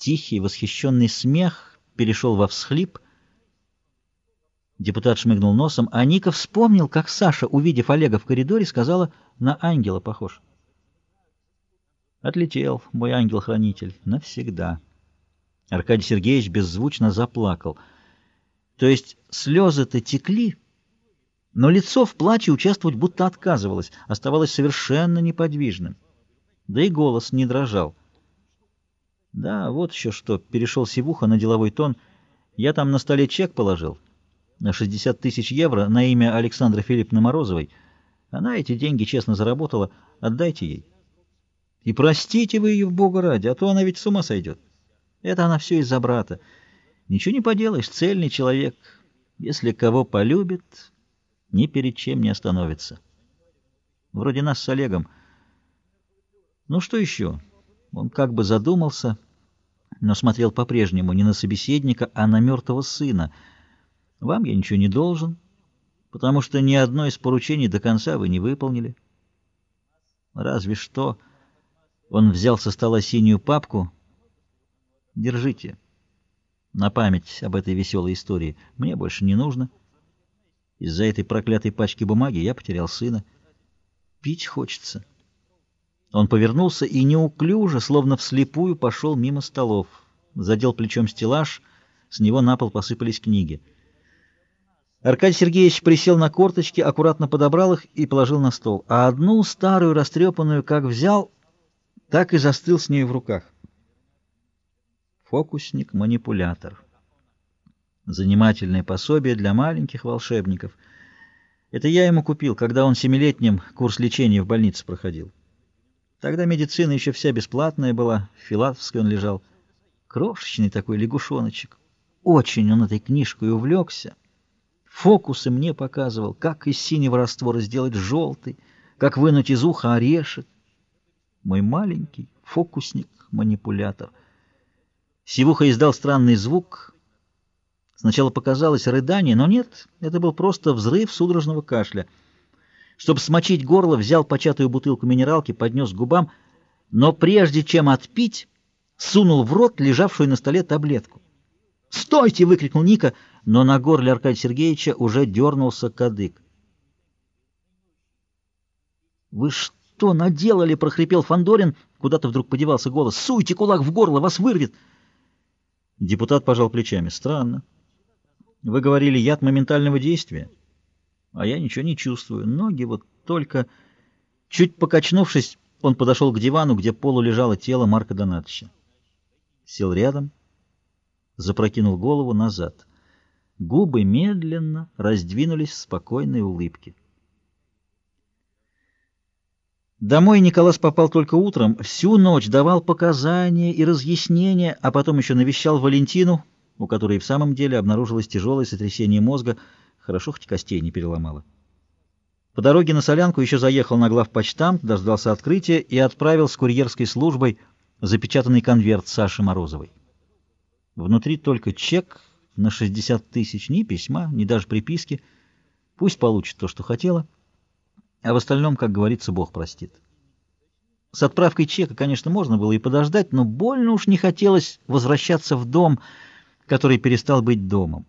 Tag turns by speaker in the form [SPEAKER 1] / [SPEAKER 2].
[SPEAKER 1] Тихий, восхищенный смех перешел во всхлип. Депутат шмыгнул носом, а Ника вспомнил, как Саша, увидев Олега в коридоре, сказала, на ангела похож. Отлетел мой ангел-хранитель навсегда. Аркадий Сергеевич беззвучно заплакал. То есть слезы-то текли, но лицо в плаче участвовать будто отказывалось, оставалось совершенно неподвижным. Да и голос не дрожал. Да, вот еще что, перешел Сивуха на деловой тон. Я там на столе чек положил на 60 тысяч евро на имя Александры Филипповны Морозовой. Она эти деньги честно заработала, отдайте ей. И простите вы ее в Бога ради, а то она ведь с ума сойдет. Это она все из-за брата. Ничего не поделаешь, цельный человек. Если кого полюбит, ни перед чем не остановится. Вроде нас с Олегом. Ну что еще? Он как бы задумался, но смотрел по-прежнему не на собеседника, а на мертвого сына. Вам я ничего не должен, потому что ни одно из поручений до конца вы не выполнили. Разве что... Он взял со стола синюю папку. Держите. На память об этой веселой истории. Мне больше не нужно. Из-за этой проклятой пачки бумаги я потерял сына. Пить хочется. Он повернулся и неуклюже, словно вслепую, пошел мимо столов. Задел плечом стеллаж, с него на пол посыпались книги. Аркадий Сергеевич присел на корточки, аккуратно подобрал их и положил на стол. А одну старую, растрепанную, как взял, так и застыл с ней в руках. Фокусник-манипулятор. Занимательное пособие для маленьких волшебников. Это я ему купил, когда он семилетним курс лечения в больнице проходил. Тогда медицина еще вся бесплатная была, в Филатовской он лежал. Крошечный такой лягушоночек. Очень он этой книжкой увлекся. Фокусы мне показывал, как из синего раствора сделать желтый, как вынуть из уха орешек. Мой маленький фокусник-манипулятор. Сивуха издал странный звук. Сначала показалось рыдание, но нет, это был просто взрыв судорожного кашля — чтобы смочить горло, взял початую бутылку минералки, поднес к губам, но прежде чем отпить, сунул в рот лежавшую на столе таблетку. «Стойте!» — выкрикнул Ника, но на горле Аркадия Сергеевича уже дернулся кадык. «Вы что наделали?» — прохрипел Фандорин. Куда-то вдруг подевался голос. «Суйте кулак в горло, вас вырвет!» Депутат пожал плечами. «Странно. Вы говорили, яд моментального действия?» А я ничего не чувствую. Ноги вот только... Чуть покачнувшись, он подошел к дивану, где полу лежало тело Марка Донатовича. Сел рядом, запрокинул голову назад. Губы медленно раздвинулись в спокойной улыбке. Домой Николас попал только утром, всю ночь давал показания и разъяснения, а потом еще навещал Валентину, у которой в самом деле обнаружилось тяжелое сотрясение мозга, Хорошо, хоть костей не переломала. По дороге на солянку еще заехал на главпочтамт, дождался открытия и отправил с курьерской службой запечатанный конверт Саши Морозовой. Внутри только чек на 60 тысяч, ни письма, ни даже приписки. Пусть получит то, что хотела, а в остальном, как говорится, Бог простит. С отправкой чека, конечно, можно было и подождать, но больно уж не хотелось возвращаться в дом, который перестал быть домом.